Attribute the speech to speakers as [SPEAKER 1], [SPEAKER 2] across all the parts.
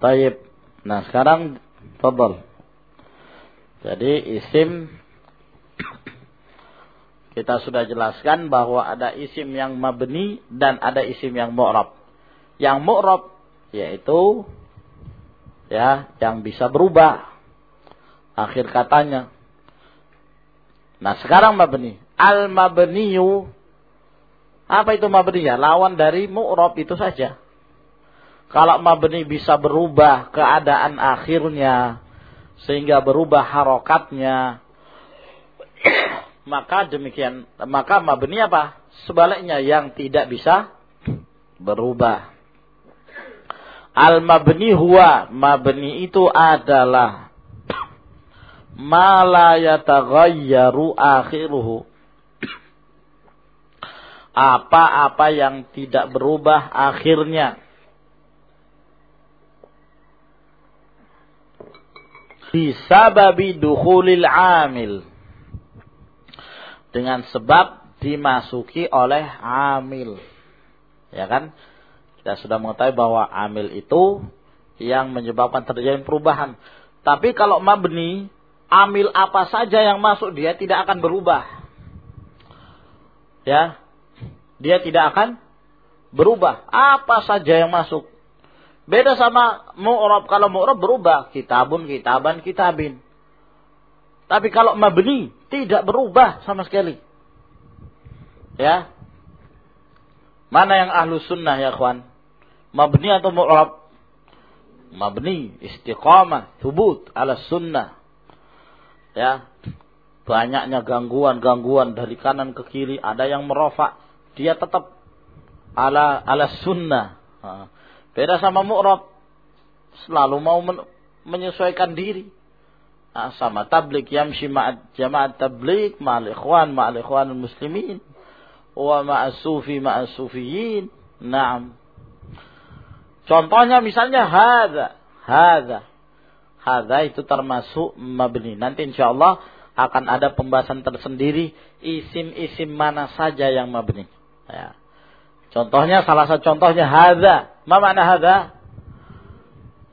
[SPEAKER 1] Taib. Nah, sekarang tebal. Jadi isim kita sudah jelaskan bahwa ada isim yang mabni dan ada isim yang mu'rab. Yang mu'rab yaitu ya yang bisa berubah akhir katanya. Nah, sekarang mabni. Al mabniyu apa itu mabni ya? Lawan dari mu'rab itu saja. Kalau mabni bisa berubah keadaan akhirnya sehingga berubah harokatnya maka demikian maka mabni apa? Sebaliknya yang tidak bisa berubah. Al mabni huwa mabni itu adalah ma la yataghayyaru akhiruhu apa-apa yang tidak berubah akhirnya bisababi dukhulil amil. Dengan sebab dimasuki oleh amil. Ya kan? Kita sudah mengetahui bahwa amil itu yang menyebabkan terjadi perubahan. Tapi kalau mabni amil apa saja yang masuk dia tidak akan berubah. Ya? Dia tidak akan berubah. Apa saja yang masuk Beda sama mu'rab. Kalau mu'rab berubah. Kitabun, kitaban, kitabin. Tapi kalau mabni tidak berubah sama sekali. Ya. Mana yang ahlu sunnah ya kawan? Mabni atau mu'rab? Mabni, istiqamah, thubut ala sunnah. Ya. Banyaknya gangguan-gangguan dari kanan ke kiri. Ada yang merofak. Dia tetap ala ala sunnah. Beda sama mu'rab. Selalu mau men menyesuaikan diri. Nah, sama tablik yamshi ma'at jama'at tablik ma'al ikhwan ma'al ikhwan muslimin wa ma'as sufi ma'as sufiyin. Naam. Contohnya misalnya hadza, hadza. Hadza itu termasuk mabni. Nanti insyaallah akan ada pembahasan tersendiri isim-isim mana saja yang mabni. Ya. Contohnya salah satu contohnya hadza. Ma makna hadza?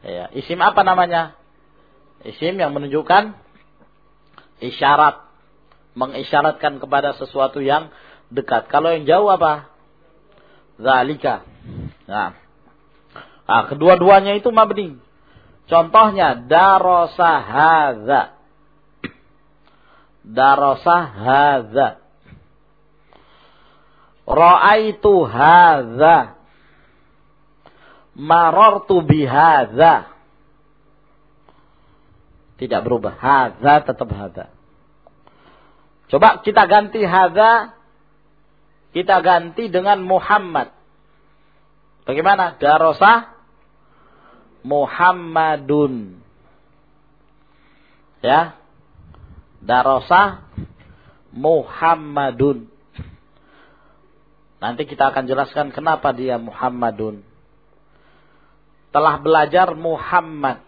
[SPEAKER 1] Ya, isim apa namanya? Isim yang menunjukkan isyarat, mengisyaratkan kepada sesuatu yang dekat. Kalau yang jauh apa? Zalika. Nah. nah kedua-duanya itu mabni. Contohnya darasa hadza. Darasa hadza. Ra'aitu hadza. Marartu bihadza. Tidak berubah. Hadza tetap hadza. Coba kita ganti hadza. Kita ganti dengan Muhammad. Bagaimana? Darosah Muhammadun. Ya. Darosah Muhammadun. Nanti kita akan jelaskan kenapa dia Muhammadun. Telah belajar Muhammad.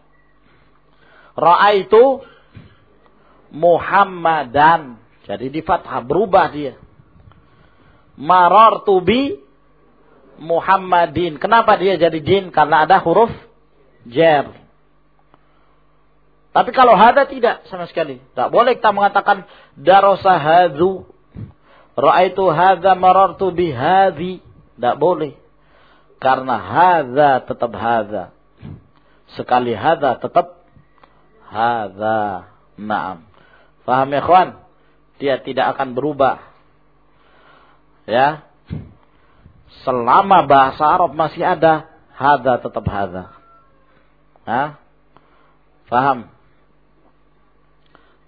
[SPEAKER 1] itu Muhammadan. Jadi di fathah berubah dia. Marartu bi Muhammadin. Kenapa dia jadi din? Karena ada huruf jer. Tapi kalau hada tidak sama sekali. Tak boleh kita mengatakan darosa hadzu Ra'aitu hadza marartu bihadhi. Tidak boleh. Karena hadza tetap hadza. Sekali hadza tetap hadza. Naam. Faham ya kawan? Dia tidak akan berubah. Ya. Selama bahasa Arab masih ada, hadza tetap hadza. Ha? Faham?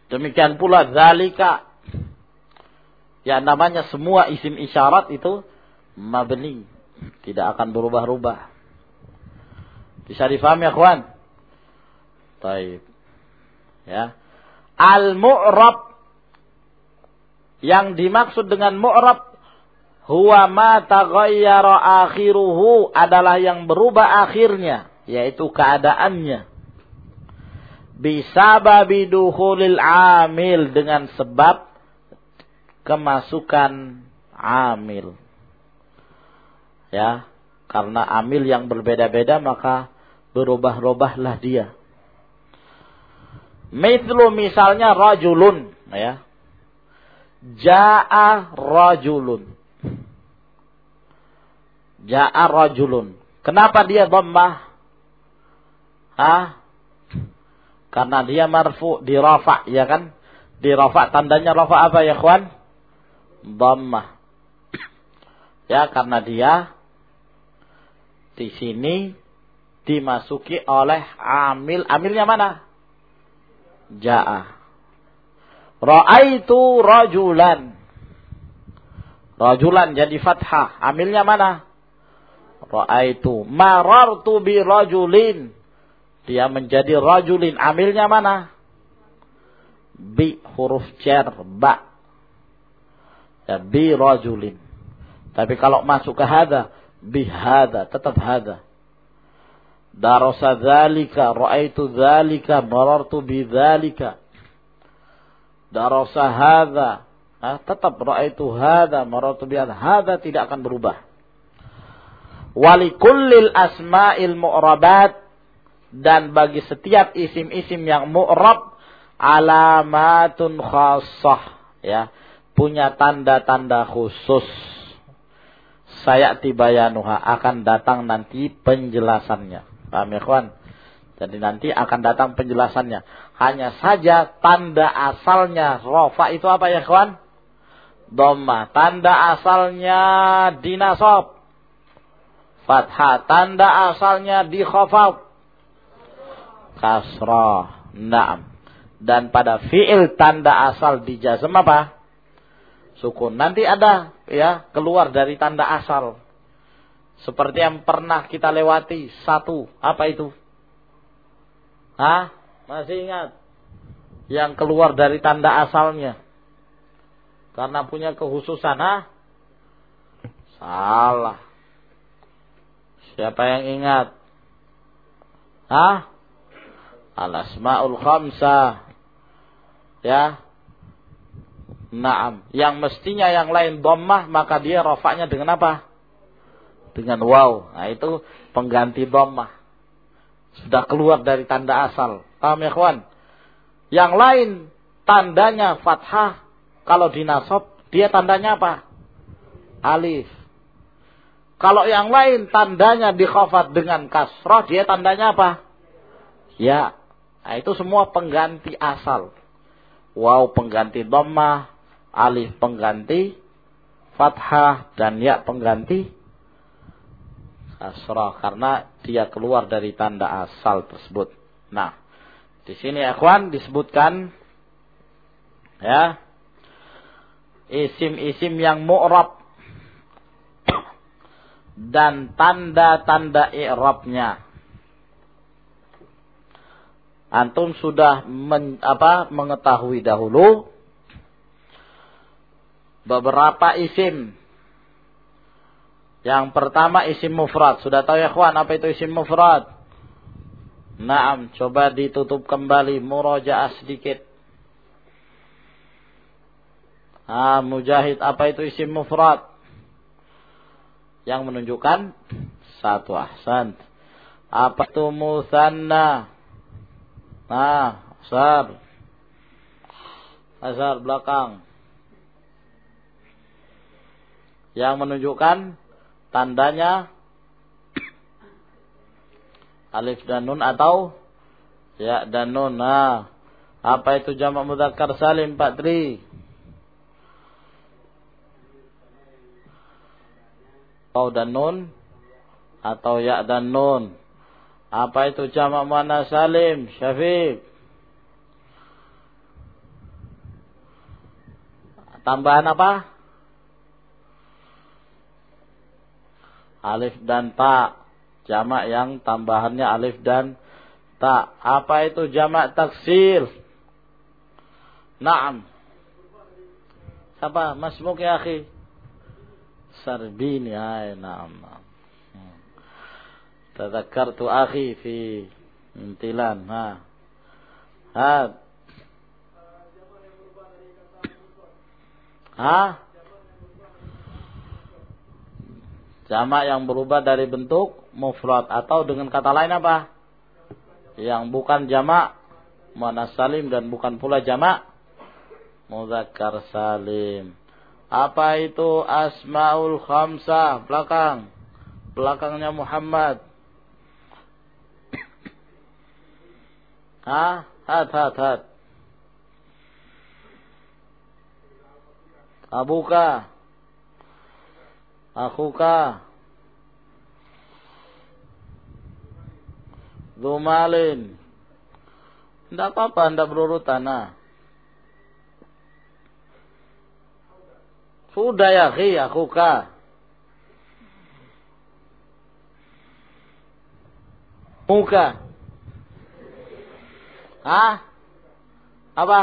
[SPEAKER 1] Demikian pula zalika Ya namanya semua isim isyarat itu mabni. Tidak akan berubah-ubah. Bisa difahami ya kawan? Baik. Ya. Al-mu'rab yang dimaksud dengan mu'rab huwa ma taghayyara akhiruhu adalah yang berubah akhirnya yaitu keadaannya bisababi dukhulil amil dengan sebab kemasukan amil. Ya, karena amil yang berbeda-beda maka berubah-ubahlah dia. Mithlu misalnya rajulun ya. Ja'a rajulun. Ja'a rajulun. Kenapa dia dhammah? Hah? Karena dia marfu di rafa, ya kan? Di rafa tandanya rafa apa ya, kawan? Dhammah. Ya, karena dia di sini dimasuki oleh amil. Amilnya mana? Ja'a. Ra'aitu rajulan. Rajulan jadi fathah. Amilnya mana? Ra'aitu. Marartu bi rajulin. Dia menjadi rajulin. Amilnya mana? Bi huruf jar. Ba. Ya, bi rajulin. Tapi kalau masuk ke hada. Bi hada. Tetap hada. Darasa dzalika, ra'aitu dzalika, marartu bidzalika. Darasa hadza, nah, tetap ra'aitu hadza, marartu bihadza. Hadza tidak akan berubah. Walikullil asma'il mu'rabat dan bagi setiap isim-isim yang mu'rab alamatun khassah ya punya tanda-tanda khusus saya tibayanuha akan datang nanti penjelasannya Paham ya? Jadi nanti akan datang penjelasannya. Hanya saja tanda asalnya rofa itu apa ya kawan? Doma. Tanda asalnya dinasob. Fathah. Tanda asalnya di khafab. Kasrah. Naam. Dan pada fi'il tanda asal di jazm apa? Sukun. Nanti ada ya keluar dari tanda asal. Seperti yang pernah kita lewati. Satu. Apa itu? Hah? Masih ingat? Yang keluar dari tanda asalnya. Karena punya kekhususan. Hah? Salah. Siapa yang ingat? Hah? Al-asma'ul khamsah. Ya. Naam. Yang mestinya yang lain dhammah maka dia rofaknya dengan apa? dengan waw. Nah itu pengganti dhammah. Sudah keluar dari tanda asal. Paham ya kawan? Yang lain tandanya fathah. Kalau dinasob dia tandanya apa? Alif. Kalau yang lain tandanya dikhafat dengan kasrah, dia tandanya apa? Ya. Nah, itu semua pengganti asal. Waw pengganti dhammah, alif pengganti fathah dan ya pengganti asrah karena dia keluar dari tanda asal tersebut. Nah, di sini ikhwan disebutkan ya isim-isim yang mu'rab dan tanda-tanda i'rabnya. Antum sudah men, apa, mengetahui dahulu beberapa isim yang pertama isim mufrad. Sudah tahu ya kawan apa itu isim mufrad? Naam, coba ditutup kembali murojaah sedikit. Ah, mujahid apa itu isim mufrad? Yang menunjukkan satu ahsan. Apa itu musanna? Nah, asar. Asar belakang. Yang menunjukkan tandanya alif dan nun atau ya dan nun. Nah, apa itu jamak mudzakkar salim Pak Tri? Atau dan nun atau ya dan nun. Apa itu jamak mana salim Syafiq? Tambahan apa? Alif dan ta. Jamak yang tambahannya alif dan ta. Apa itu jamak taksir? Naam. Siapa? Masmuk ya akhi? Sarbini. Ay, naam. tu akhi fi intilan. Ha. Ha. Ha? Jamak yang berubah dari bentuk mufrad atau dengan kata lain apa? yang bukan jamak muannas salim dan bukan pula jamak muzakkar salim. Apa itu asmaul khamsah? Belakang. Belakangnya Muhammad. Hah? Hat, hat, hat. Abuka. Akuka. Zumalin. Tidak apa-apa, tidak berurutan. Nah. Sudah ya, khi, akuka. Muka. Hah? Apa?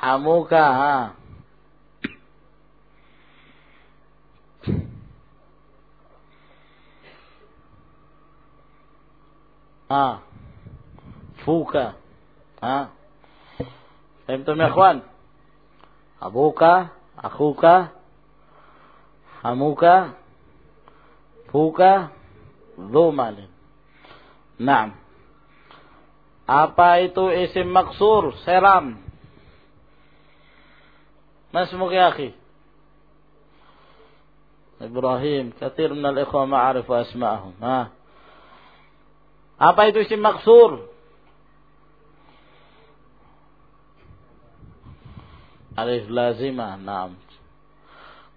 [SPEAKER 1] Hamuka, ha. Ha. Fuka. Ha. Fahimtum ya ikhwan? Abuka, akhuka, hamuka, fuka, dhumalin. Naam. Apa itu isim maksur? Seram. Masmuk ya akhi. Ibrahim, kathir min al-ikhwa ma'arifu asma'ahum. Ha. Apa itu isim maksur? Alif lazimah. Naam.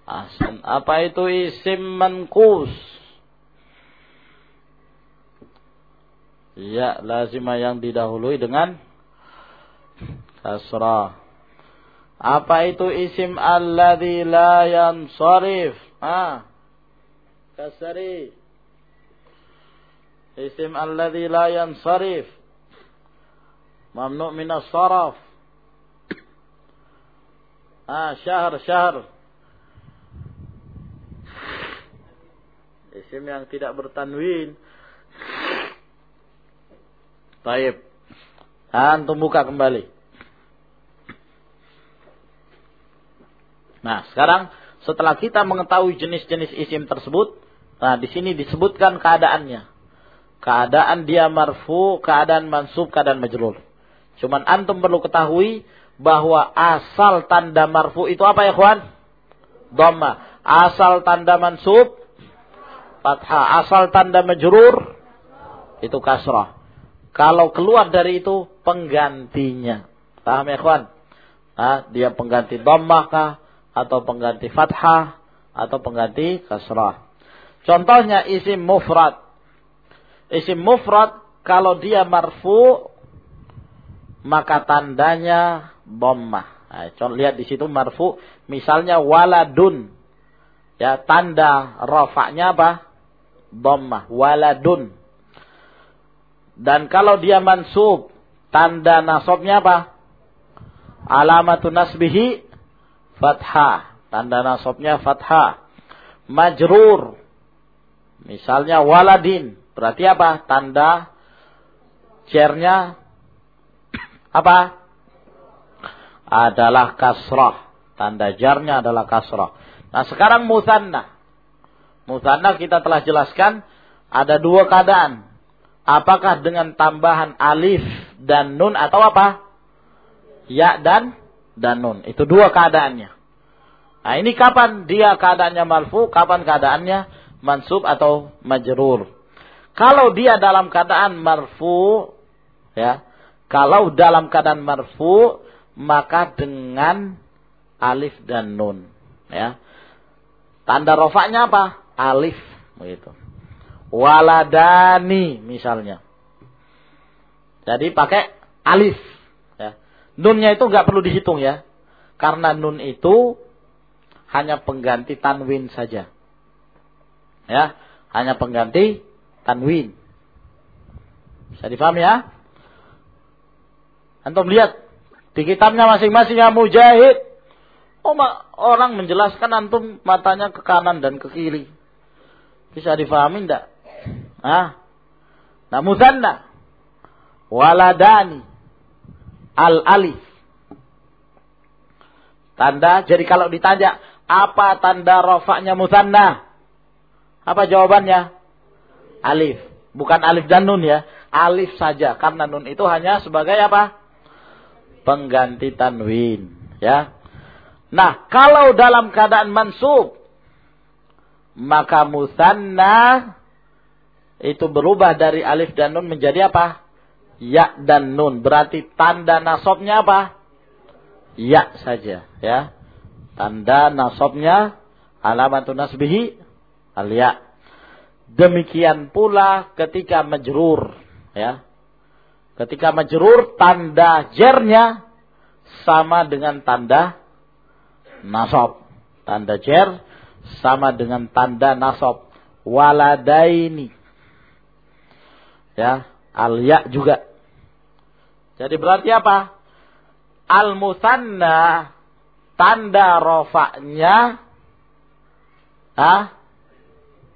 [SPEAKER 1] Asan. Apa itu isim mankus? Ya, lazimah yang didahului dengan kasrah. Apa itu isim alladhi la yansarif? Ah. Kasari. Isim alladhi la yansarif. Mamnu' min as-saraf. Ah, syahr, syahr. Isim yang tidak bertanwin. Taib. Antum buka kembali. Nah, sekarang setelah kita mengetahui jenis-jenis isim tersebut, nah di sini disebutkan keadaannya. Keadaan dia marfu, keadaan mansub, keadaan majrur. Cuman antum perlu ketahui bahwa asal tanda marfu itu apa ya kawan? Dhamma. Asal tanda mansub fathah. Asal tanda majrur itu kasrah. Kalau keluar dari itu penggantinya. Paham ya kawan? Nah, dia pengganti dhammah kah atau pengganti fathah atau pengganti kasrah. Contohnya isim mufrad. Isim mufrad kalau dia marfu maka tandanya dhammah. Nah, contoh lihat di situ marfu misalnya waladun. Ya, tanda rafa'nya apa? Dhammah, waladun. Dan kalau dia mansub, tanda nasabnya apa? Alamatun nasbihi fathah. Tanda nasabnya fathah. Majrur. Misalnya waladin. Berarti apa? Tanda cernya apa? Adalah kasrah. Tanda jarnya adalah kasrah. Nah sekarang musanna. Musanna kita telah jelaskan ada dua keadaan. Apakah dengan tambahan alif dan nun atau apa? Ya dan dan nun. Itu dua keadaannya. Nah ini kapan dia keadaannya marfu, kapan keadaannya mansub atau majrur. Kalau dia dalam keadaan marfu, ya, kalau dalam keadaan marfu, maka dengan alif dan nun, ya. Tanda rofaknya apa? Alif, begitu waladani misalnya. Jadi pakai alif. Ya. Nunnya itu nggak perlu dihitung ya. Karena nun itu hanya pengganti tanwin saja. Ya, hanya pengganti tanwin. Bisa difahami ya? Antum lihat di kitabnya masing-masing ya mujahid. Oh, orang menjelaskan antum matanya ke kanan dan ke kiri. Bisa difahami enggak? Ah. Nah, musanna. Waladani. Al-alif. Tanda, jadi kalau ditanya, apa tanda rofaknya musanna? Apa jawabannya? Alif. Bukan alif dan nun ya. alif saja karena nun itu hanya sebagai apa? Pengganti tanwin, ya. Nah, kalau dalam keadaan mansub maka musanna itu berubah dari alif dan nun menjadi apa? Ya dan nun. Berarti tanda nasabnya apa? Ya saja, ya. Tanda nasabnya alamatun nasbihi al-ya. Demikian pula ketika majrur, ya. Ketika majrur tanda jernya sama dengan tanda nasab. Tanda jer sama dengan tanda nasab. Waladaini. Ya, al-ya juga. Jadi berarti apa? Al-musanna tanda rofaknya ah,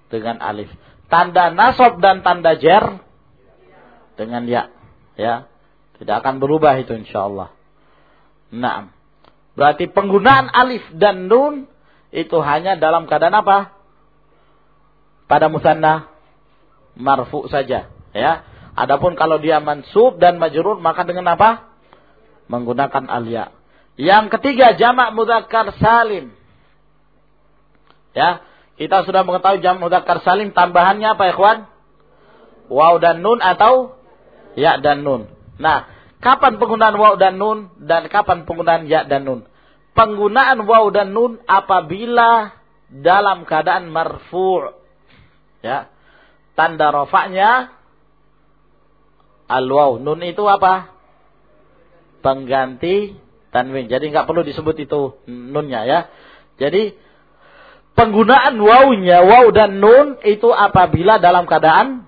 [SPEAKER 1] dengan alif. Tanda nasab dan tanda jer dengan ya. Ya. Tidak akan berubah itu insyaallah. Nah. Berarti penggunaan alif dan nun itu hanya dalam keadaan apa? Pada musanna marfu saja, ya. Adapun kalau dia mansub dan majrur maka dengan apa? Menggunakan alia. Yang ketiga jamak mudzakkar salim. Ya, kita sudah mengetahui jamak mudzakkar salim tambahannya apa kawan? Waw dan nun atau ya dan nun. Nah, kapan penggunaan waw dan nun dan kapan penggunaan ya dan nun? Penggunaan waw dan nun apabila dalam keadaan marfu'. Ya. Tanda rofaknya Al-waw. Nun itu apa? Pengganti tanwin. Jadi nggak perlu disebut itu nunnya ya. Jadi penggunaan wawnya, waw dan nun itu apabila dalam keadaan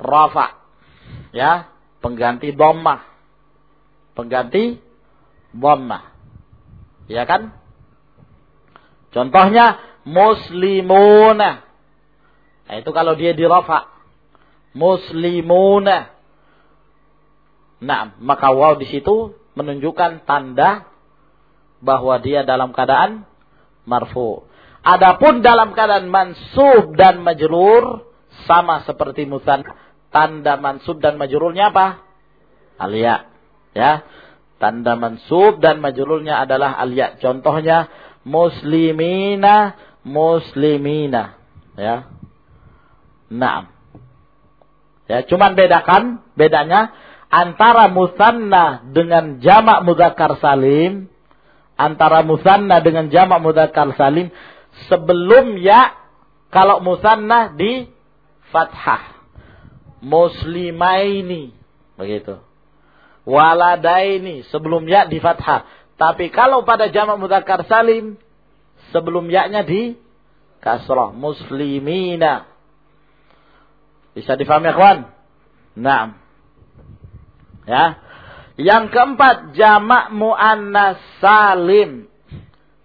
[SPEAKER 1] rafa. Ya, pengganti dhammah. Pengganti dhammah. Ya kan? Contohnya muslimuna. Nah, itu kalau dia di rafa. Muslimuna. Nah, maka waw di situ menunjukkan tanda bahwa dia dalam keadaan marfu. Adapun dalam keadaan mansub dan majrur sama seperti musan tanda mansub dan majrurnya apa? Alia. Ya. Tanda mansub dan majrurnya adalah alia. Contohnya muslimina muslimina. Ya. Naam. Ya, cuman bedakan bedanya antara musanna dengan jamak mudzakkar salim antara musanna dengan jamak mudzakkar salim sebelum ya kalau musanna di fathah muslimaini begitu waladaini sebelum ya di fathah tapi kalau pada jamak mudzakkar salim sebelum ya-nya di kasrah muslimina bisa difahami kawan? Naam. Ya. Yang keempat jamak muannas salim.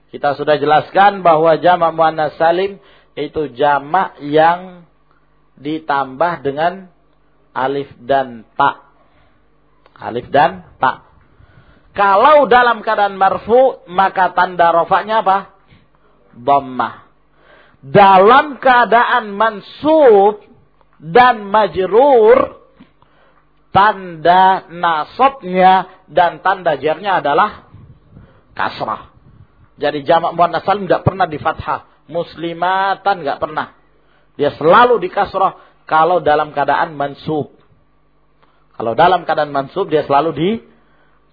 [SPEAKER 1] Kita sudah jelaskan bahwa jamak muannas salim itu jamak yang ditambah dengan alif dan ta. Alif dan ta. Kalau dalam keadaan marfu maka tanda rofaknya apa? Dhammah. Dalam keadaan mansub dan majrur tanda nasabnya dan tanda jarnya adalah kasrah. Jadi jamak muannas salim tidak pernah di fathah. Muslimatan nggak pernah. Dia selalu di kasrah kalau dalam keadaan mansub. Kalau dalam keadaan mansub dia selalu di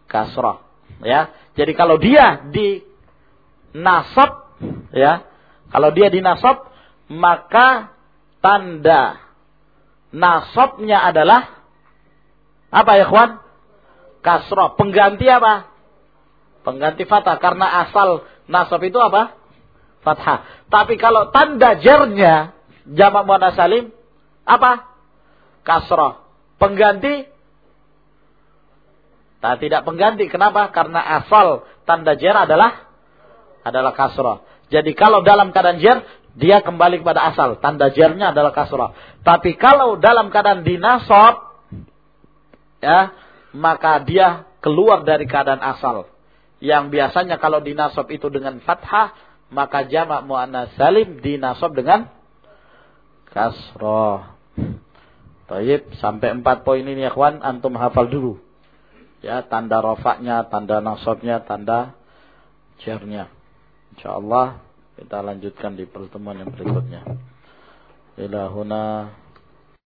[SPEAKER 1] kasrah. Ya. Jadi kalau dia di nasab ya, kalau dia di nasab maka tanda nasabnya adalah apa ya kawan? Kasroh. Pengganti apa? Pengganti fathah. Karena asal nasab itu apa? Fathah. Tapi kalau tanda jernya jamak muannas salim apa? Kasroh. Pengganti Nah, tidak pengganti. Kenapa? Karena asal tanda jer adalah adalah kasroh. Jadi kalau dalam keadaan jer, dia kembali kepada asal. Tanda jernya adalah kasroh. Tapi kalau dalam keadaan dinasab, ya, maka dia keluar dari keadaan asal. Yang biasanya kalau dinasab itu dengan fathah, maka jamak muannas salim dinasab dengan kasroh. Taib, sampai empat poin ini ya kawan, antum hafal dulu. Ya, tanda rofaknya, tanda nasabnya, tanda jarnya. InsyaAllah kita lanjutkan di pertemuan yang berikutnya. Ilahuna